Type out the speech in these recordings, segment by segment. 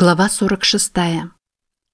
Глава 46.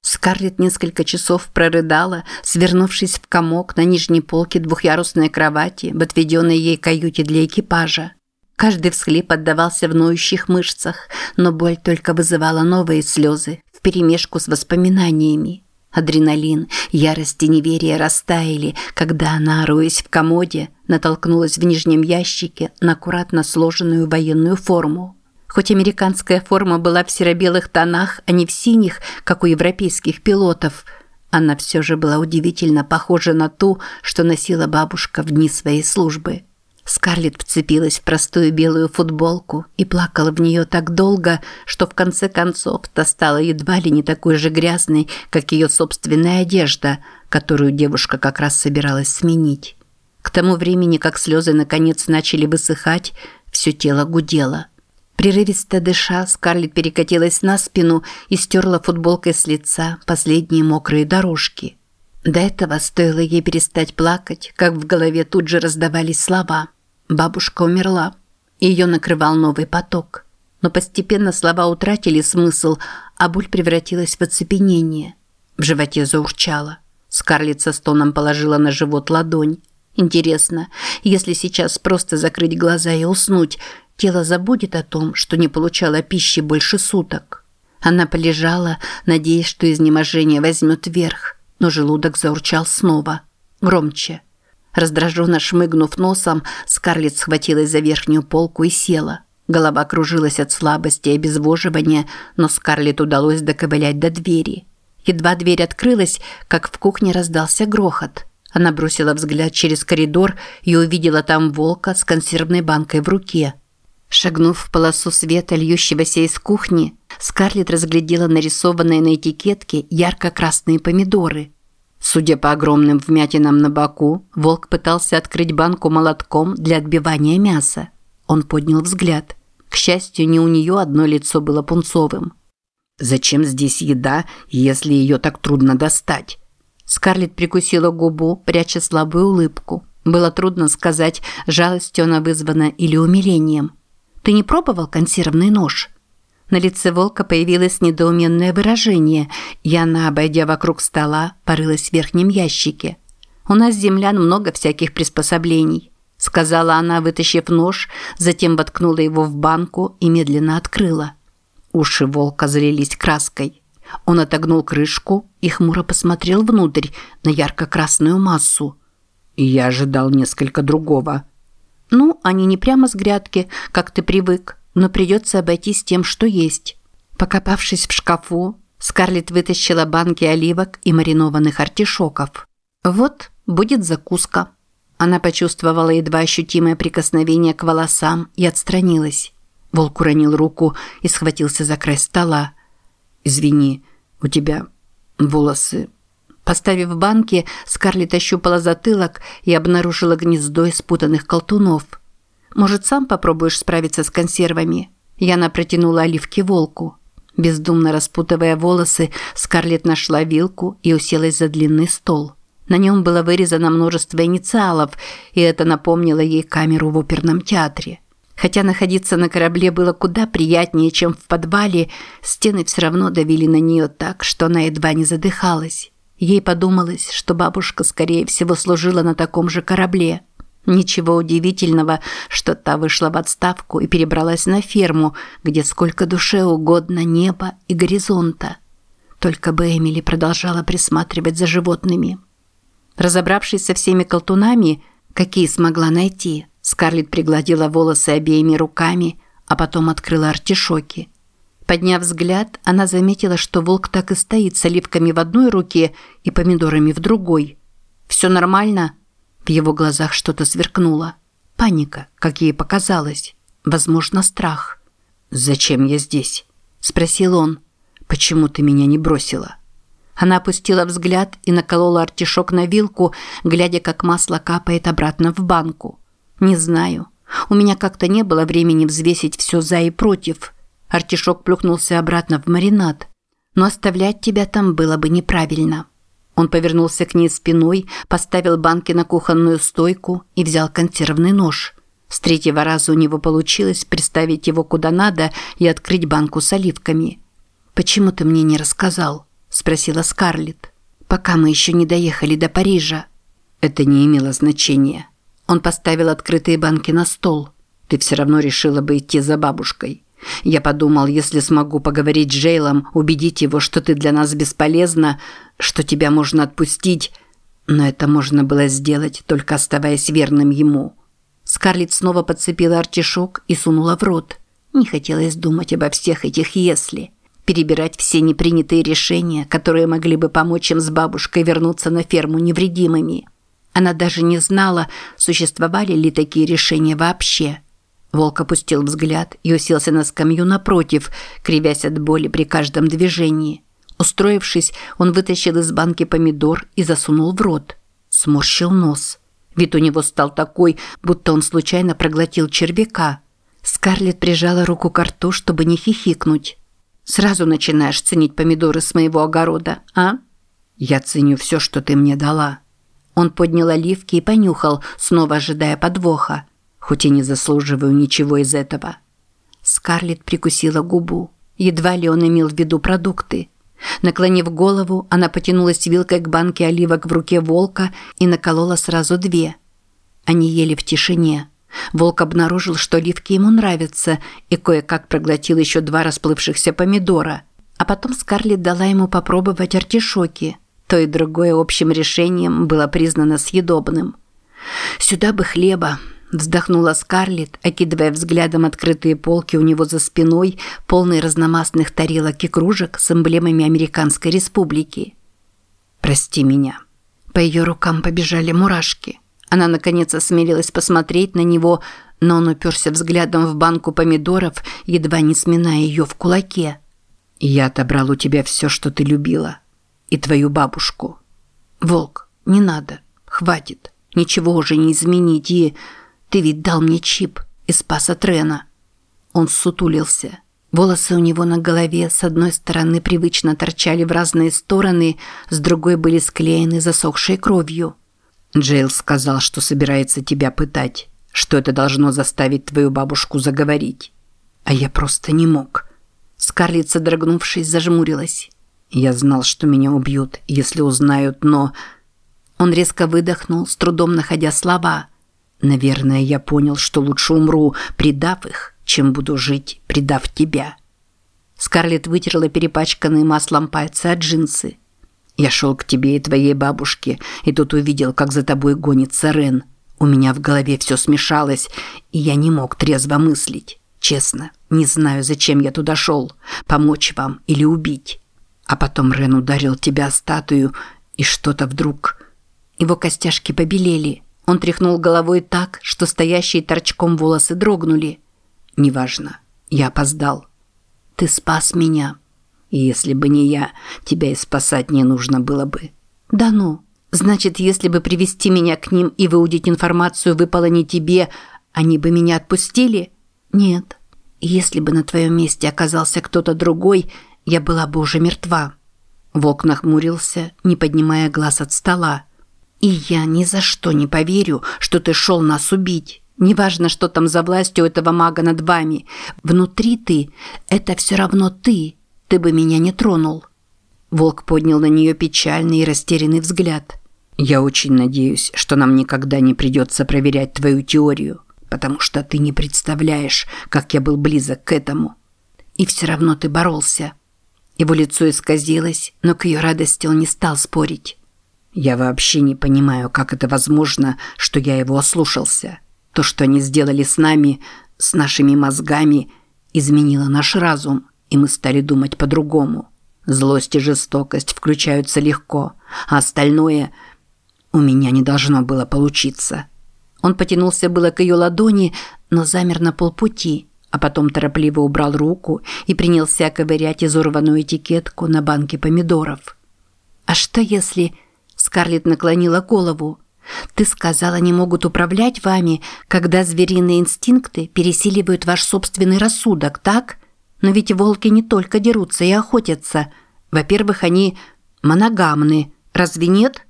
Скарлетт несколько часов прорыдала, свернувшись в комок на нижней полке двухъярусной кровати в отведенной ей каюте для экипажа. Каждый всхлип отдавался в ноющих мышцах, но боль только вызывала новые слезы вперемешку с воспоминаниями. Адреналин, ярость и неверие растаяли, когда она, роясь в комоде, натолкнулась в нижнем ящике на аккуратно сложенную военную форму. Хоть американская форма была в серо-белых тонах, а не в синих, как у европейских пилотов, она все же была удивительно похожа на ту, что носила бабушка в дни своей службы. Скарлетт вцепилась в простую белую футболку и плакала в нее так долго, что в конце концов та стала едва ли не такой же грязной, как ее собственная одежда, которую девушка как раз собиралась сменить. К тому времени, как слезы наконец начали высыхать, все тело гудело. Прерывисто дыша, Скарлетт перекатилась на спину и стерла футболкой с лица последние мокрые дорожки. До этого стоило ей перестать плакать, как в голове тут же раздавались слова. Бабушка умерла. Ее накрывал новый поток. Но постепенно слова утратили смысл, а боль превратилась в оцепенение. В животе заурчало. Скарлетт со стоном положила на живот ладонь. Интересно, если сейчас просто закрыть глаза и уснуть, Тело забудет о том, что не получала пищи больше суток. Она полежала, надеясь, что изнеможение возьмет верх, но желудок заурчал снова, громче. Раздраженно шмыгнув носом, Скарлетт схватилась за верхнюю полку и села. Голова кружилась от слабости и обезвоживания, но Скарлетт удалось доковылять до двери. Едва дверь открылась, как в кухне раздался грохот. Она бросила взгляд через коридор и увидела там волка с консервной банкой в руке – Шагнув в полосу света, льющегося из кухни, Скарлетт разглядела нарисованные на этикетке ярко-красные помидоры. Судя по огромным вмятинам на боку, волк пытался открыть банку молотком для отбивания мяса. Он поднял взгляд. К счастью, не у нее одно лицо было пунцовым. «Зачем здесь еда, если ее так трудно достать?» Скарлетт прикусила губу, пряча слабую улыбку. Было трудно сказать, жалостью она вызвана или умилением. Ты не пробовал консервный нож?» На лице волка появилось недоуменное выражение, и она, обойдя вокруг стола, порылась в верхнем ящике. «У нас, землян, много всяких приспособлений», – сказала она, вытащив нож, затем воткнула его в банку и медленно открыла. Уши волка залились краской. Он отогнул крышку и хмуро посмотрел внутрь на ярко-красную массу. «Я ожидал несколько другого», ну, они не прямо с грядки, как ты привык, но придется обойтись тем, что есть. Покопавшись в шкафу, Скарлетт вытащила банки оливок и маринованных артишоков. Вот будет закуска. Она почувствовала едва ощутимое прикосновение к волосам и отстранилась. Волк уронил руку и схватился за край стола. «Извини, у тебя волосы Поставив банки, Скарлетт ощупала затылок и обнаружила гнездо из спутанных колтунов. «Может, сам попробуешь справиться с консервами?» Яна протянула оливки волку. Бездумно распутывая волосы, Скарлетт нашла вилку и уселась за длинный стол. На нем было вырезано множество инициалов, и это напомнило ей камеру в оперном театре. Хотя находиться на корабле было куда приятнее, чем в подвале, стены все равно давили на нее так, что она едва не задыхалась. Ей подумалось, что бабушка, скорее всего, служила на таком же корабле. Ничего удивительного, что та вышла в отставку и перебралась на ферму, где сколько душе угодно неба и горизонта. Только бы Эмили продолжала присматривать за животными. Разобравшись со всеми колтунами, какие смогла найти, Скарлетт пригладила волосы обеими руками, а потом открыла артишоки. Подняв взгляд, она заметила, что волк так и стоит с оливками в одной руке и помидорами в другой. «Все нормально?» В его глазах что-то сверкнуло. Паника, как ей показалось. Возможно, страх. «Зачем я здесь?» – спросил он. «Почему ты меня не бросила?» Она опустила взгляд и наколола артишок на вилку, глядя, как масло капает обратно в банку. «Не знаю. У меня как-то не было времени взвесить все за и против». Артишок плюхнулся обратно в маринад. Но оставлять тебя там было бы неправильно. Он повернулся к ней спиной, поставил банки на кухонную стойку и взял консервный нож. С третьего раза у него получилось приставить его куда надо и открыть банку с оливками. «Почему ты мне не рассказал?» – спросила Скарлетт. «Пока мы еще не доехали до Парижа». Это не имело значения. Он поставил открытые банки на стол. Ты все равно решила бы идти за бабушкой. Я подумал, если смогу поговорить с Джейлом, убедить его, что ты для нас бесполезна, что тебя можно отпустить, но это можно было сделать, только оставаясь верным ему. Скарлетт снова подцепила артишок и сунула в рот. Не хотелось думать обо всех этих «если». Перебирать все непринятые решения, которые могли бы помочь им с бабушкой вернуться на ферму невредимыми. Она даже не знала, существовали ли такие решения вообще. Волк опустил взгляд и уселся на скамью напротив, кривясь от боли при каждом движении. Устроившись, он вытащил из банки помидор и засунул в рот. Сморщил нос. Вид у него стал такой, будто он случайно проглотил червяка. Скарлетт прижала руку к рту, чтобы не хихикнуть. «Сразу начинаешь ценить помидоры с моего огорода, а?» «Я ценю все, что ты мне дала». Он поднял оливки и понюхал, снова ожидая подвоха. Хоть и не заслуживаю ничего из этого. Скарлетт прикусила губу. Едва ли он имел в виду продукты. Наклонив голову, она потянулась вилкой к банке оливок в руке волка и наколола сразу две. Они ели в тишине. Волк обнаружил, что оливки ему нравятся, и кое-как проглотил еще два расплывшихся помидора. А потом Скарлетт дала ему попробовать артишоки. То и другое общим решением было признано съедобным. «Сюда бы хлеба», Вздохнула Скарлетт, окидывая взглядом открытые полки у него за спиной, полные разномастных тарелок и кружек с эмблемами Американской Республики. «Прости меня». По ее рукам побежали мурашки. Она, наконец, осмелилась посмотреть на него, но он уперся взглядом в банку помидоров, едва не сминая ее в кулаке. «Я отобрал у тебя все, что ты любила. И твою бабушку». «Волк, не надо. Хватит. Ничего уже не изменить и...» Ты ведь дал мне чип и спас от Рена». Он сутулился. Волосы у него на голове с одной стороны привычно торчали в разные стороны, с другой были склеены засохшей кровью. Джейл сказал, что собирается тебя пытать, что это должно заставить твою бабушку заговорить. А я просто не мог. Скарлетт, содрогнувшись, зажмурилась. Я знал, что меня убьют, если узнают, но... Он резко выдохнул, с трудом находя слова. Наверное, я понял, что лучше умру, предав их, чем буду жить, предав тебя. Скарлетт вытерла перепачканные маслом пальцы от джинсы. Я шел к тебе и твоей бабушке, и тут увидел, как за тобой гонится Рен. У меня в голове все смешалось, и я не мог трезво мыслить. Честно, не знаю, зачем я туда шел. Помочь вам или убить. А потом Рен ударил тебя статую, и что-то вдруг... Его костяшки побелели. Он тряхнул головой так, что стоящие торчком волосы дрогнули. «Неважно. Я опоздал». «Ты спас меня». И если бы не я, тебя и спасать не нужно было бы». «Да ну. Значит, если бы привести меня к ним и выудить информацию выпало не тебе, они бы меня отпустили?» «Нет. Если бы на твоем месте оказался кто-то другой, я была бы уже мертва». Волк нахмурился, не поднимая глаз от стола. И я ни за что не поверю, что ты шел нас убить. Неважно, что там за власть у этого мага над вами. Внутри ты – это все равно ты. Ты бы меня не тронул». Волк поднял на нее печальный и растерянный взгляд. «Я очень надеюсь, что нам никогда не придется проверять твою теорию, потому что ты не представляешь, как я был близок к этому. И все равно ты боролся». Его лицо исказилось, но к ее радости он не стал спорить. Я вообще не понимаю, как это возможно, что я его ослушался. То, что они сделали с нами, с нашими мозгами, изменило наш разум, и мы стали думать по-другому. Злость и жестокость включаются легко, а остальное у меня не должно было получиться. Он потянулся было к ее ладони, но замер на полпути, а потом торопливо убрал руку и принялся ковырять изорванную этикетку на банке помидоров. «А что если...» Скарлетт наклонила голову. «Ты сказала, они могут управлять вами, когда звериные инстинкты пересиливают ваш собственный рассудок, так? Но ведь волки не только дерутся и охотятся. Во-первых, они моногамны. Разве нет?»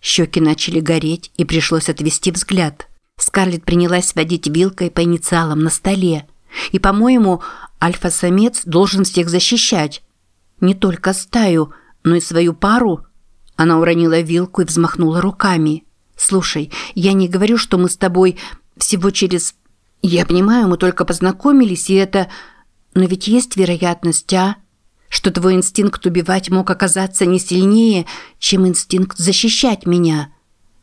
Щеки начали гореть, и пришлось отвести взгляд. Скарлетт принялась водить вилкой по инициалам на столе. «И, по-моему, альфа-самец должен всех защищать». Не только стаю, но и свою пару?» Она уронила вилку и взмахнула руками. «Слушай, я не говорю, что мы с тобой всего через... Я понимаю, мы только познакомились, и это... Но ведь есть вероятность, а? Что твой инстинкт убивать мог оказаться не сильнее, чем инстинкт защищать меня».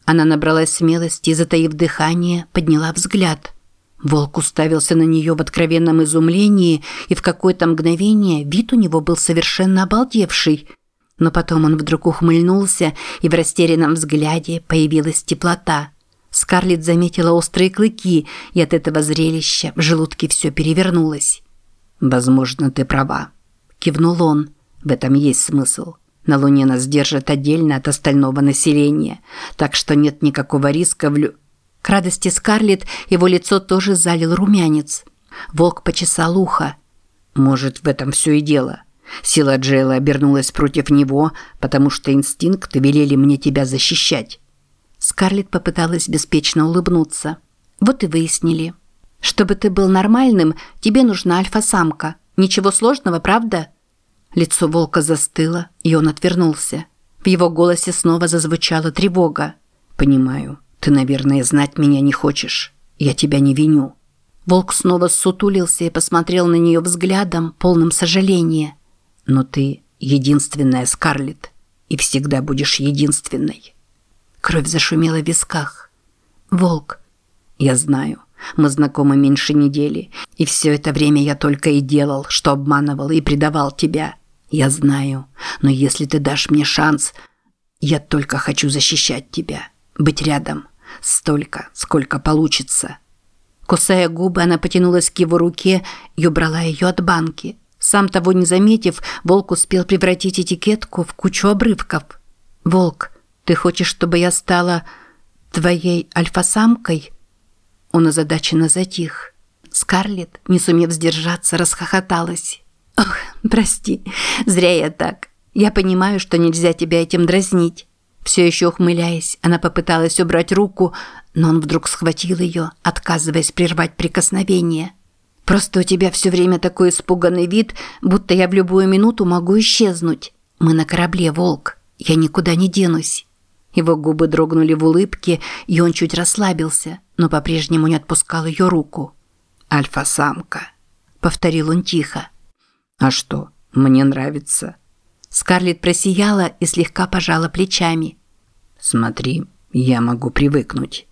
Она набралась смелости и, затаив дыхание, подняла взгляд. Волк уставился на нее в откровенном изумлении, и в какое-то мгновение вид у него был совершенно обалдевший. Но потом он вдруг ухмыльнулся, и в растерянном взгляде появилась теплота. Скарлетт заметила острые клыки, и от этого зрелища в желудке все перевернулось. «Возможно, ты права», – кивнул он. «В этом есть смысл. На Луне нас держат отдельно от остального населения, так что нет никакого риска в лю...» К радости Скарлетт его лицо тоже залил румянец. Волк почесал ухо. «Может, в этом все и дело. Сила Джейла обернулась против него, потому что инстинкты велели мне тебя защищать». Скарлетт попыталась беспечно улыбнуться. «Вот и выяснили. Чтобы ты был нормальным, тебе нужна альфа-самка. Ничего сложного, правда?» Лицо волка застыло, и он отвернулся. В его голосе снова зазвучала тревога. «Понимаю. Ты, наверное, знать меня не хочешь. Я тебя не виню». Волк снова сутулился и посмотрел на нее взглядом, полным сожаления. «Но ты единственная, Скарлетт, и всегда будешь единственной». Кровь зашумела в висках. «Волк». «Я знаю. Мы знакомы меньше недели, и все это время я только и делал, что обманывал и предавал тебя. Я знаю, но если ты дашь мне шанс, я только хочу защищать тебя, быть рядом, столько, сколько получится». Кусая губы, она потянулась к его руке и убрала ее от банки. Сам того не заметив, волк успел превратить этикетку в кучу обрывков. «Волк, ты хочешь, чтобы я стала твоей альфа-самкой?» Он озадаченно затих. Скарлетт, не сумев сдержаться, расхохоталась. «Ох, прости, зря я так. Я понимаю, что нельзя тебя этим дразнить». Все еще ухмыляясь, она попыталась убрать руку, но он вдруг схватил ее, отказываясь прервать прикосновение. «Просто у тебя все время такой испуганный вид, будто я в любую минуту могу исчезнуть. Мы на корабле, Волк. Я никуда не денусь». Его губы дрогнули в улыбке, и он чуть расслабился, но по-прежнему не отпускал ее руку. «Альфа-самка», — повторил он тихо. «А что, мне нравится». Скарлетт просияла и слегка пожала плечами. «Смотри, я могу привыкнуть».